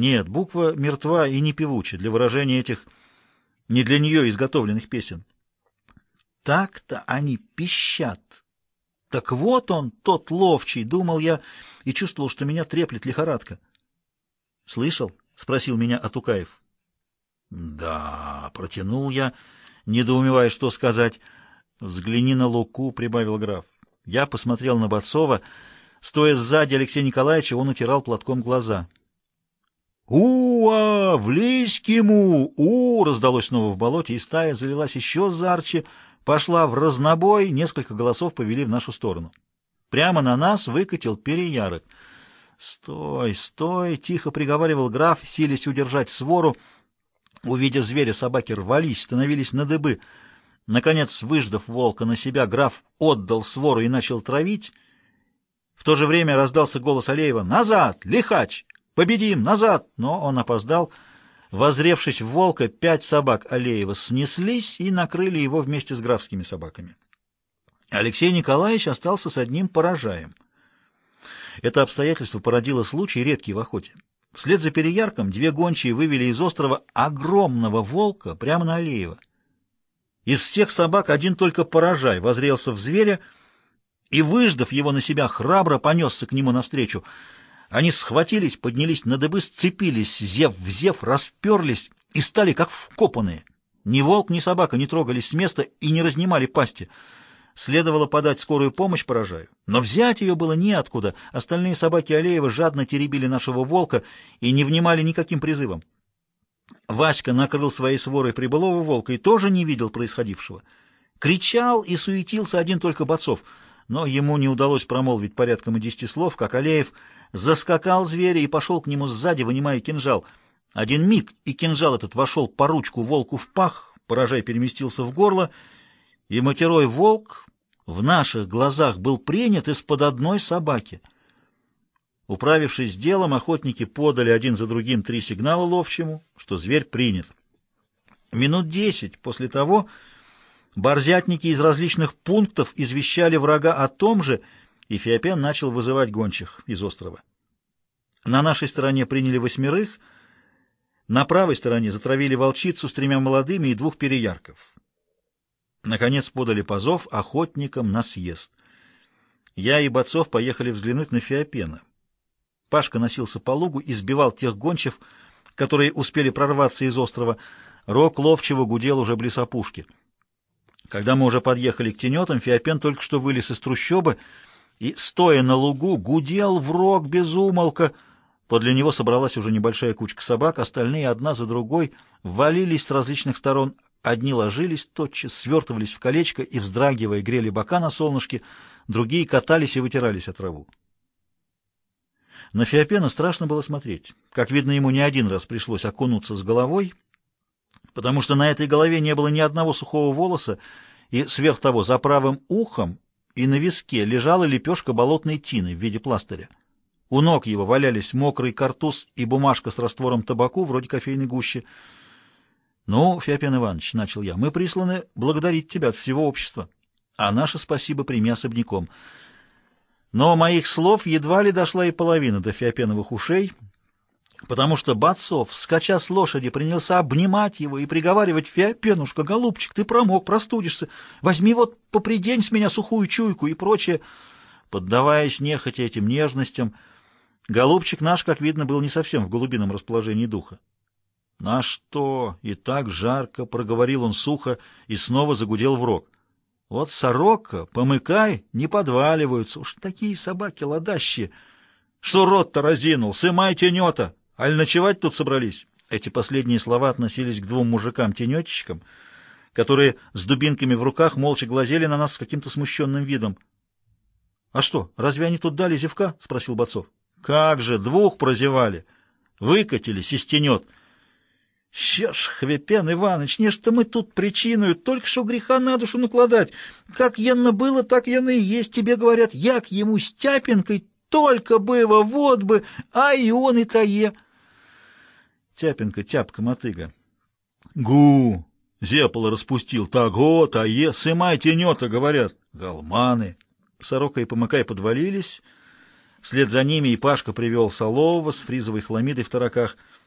Нет, буква мертва и не певуча для выражения этих не для нее изготовленных песен. Так-то они пищат. Так вот он, тот ловчий, думал я, и чувствовал, что меня треплет лихорадка. «Слышал?» — спросил меня Атукаев. «Да», — протянул я, недоумевая, что сказать. «Взгляни на Луку», — прибавил граф. Я посмотрел на Бацова. Стоя сзади Алексея Николаевича, он утирал платком глаза. «У-а! Влезь к ему! У!» раздалось снова в болоте, и стая залилась еще зарче, пошла в разнобой, несколько голосов повели в нашу сторону. Прямо на нас выкатил переярок. «Стой, стой!» — тихо приговаривал граф, силясь удержать свору. Увидя зверя, собаки рвались, становились на дыбы. Наконец, выждав волка на себя, граф отдал свору и начал травить. В то же время раздался голос Алеева «Назад! Лихач! Победим! Назад!» Но он опоздал. Возревшись в волка, пять собак Алеева снеслись и накрыли его вместе с графскими собаками. Алексей Николаевич остался с одним поражаем. Это обстоятельство породило случай редкий в охоте. Вслед за переярком две гончие вывели из острова огромного волка прямо на Алеева. Из всех собак один только поражай возрелся в зверя и, выждав его на себя, храбро понесся к нему навстречу. Они схватились, поднялись на дыбы, сцепились, зев в зев, расперлись и стали как вкопанные. Ни волк, ни собака не трогались с места и не разнимали пасти. Следовало подать скорую помощь поражаю, но взять ее было неоткуда. Остальные собаки Алеева жадно теребили нашего волка и не внимали никаким призывам. Васька накрыл своей сворой прибылого волка и тоже не видел происходившего. Кричал и суетился один только Бацов, но ему не удалось промолвить порядком и десяти слов, как Алеев заскакал зверя и пошел к нему сзади, вынимая кинжал. Один миг, и кинжал этот вошел по ручку волку в пах, поражай переместился в горло, и матерой волк в наших глазах был принят из-под одной собаки. Управившись делом, охотники подали один за другим три сигнала ловчему, что зверь принят. Минут десять после того борзятники из различных пунктов извещали врага о том же, и Феопен начал вызывать гончих из острова. На нашей стороне приняли восьмерых, на правой стороне затравили волчицу с тремя молодыми и двух переярков. Наконец подали позов охотникам на съезд. Я и Бацов поехали взглянуть на Феопена. Пашка носился по лугу и сбивал тех гончев, которые успели прорваться из острова. Рог ловчего гудел уже близ опушки. Когда мы уже подъехали к тенетам, Феопен только что вылез из трущобы — и, стоя на лугу, гудел в рог без умолка. Подле него собралась уже небольшая кучка собак, остальные одна за другой валились с различных сторон. Одни ложились тотчас, свертывались в колечко и, вздрагивая, грели бока на солнышке, другие катались и вытирались от траву. На Феопена страшно было смотреть. Как видно, ему не один раз пришлось окунуться с головой, потому что на этой голове не было ни одного сухого волоса, и сверх того за правым ухом и на виске лежала лепешка болотной тины в виде пластыря. У ног его валялись мокрый картуз и бумажка с раствором табаку, вроде кофейной гущи. «Ну, Феопен Иванович, — начал я, — мы присланы благодарить тебя от всего общества, а наше спасибо прими особняком». Но моих слов едва ли дошла и половина до Феопеновых ушей — потому что Бацов, скача с лошади, принялся обнимать его и приговаривать, «Феопенушка, голубчик, ты промок, простудишься, возьми вот попридень с меня сухую чуйку» и прочее. Поддаваясь нехотя этим нежностям, голубчик наш, как видно, был не совсем в голубином расположении духа. «На что?» — и так жарко проговорил он сухо и снова загудел в рог. «Вот сорока, помыкай, не подваливаются, уж такие собаки ладащие!» «Что рот-то разинул? Сымай тенета!» Аль ночевать тут собрались?» Эти последние слова относились к двум мужикам-тенетчикам, которые с дубинками в руках молча глазели на нас с каким-то смущенным видом. «А что, разве они тут дали зевка?» — спросил Бацов. «Как же, двух прозевали. Выкатились из тенет». «Що ж, Хвепен Иваныч, нечто мы тут причиною, только что греха на душу накладать. Как яно было, так яно и есть, тебе говорят, як ему стяпинкой, только было, вот бы, а и он и тае». Тяпенко, тяпка, мотыга. Гу! Зепола распустил. Таго, тае, сымай тенета, говорят. Галманы. Сорока и помыкай подвалились. Вслед за ними и Пашка привел Солового с фризовой хламидой в тараках —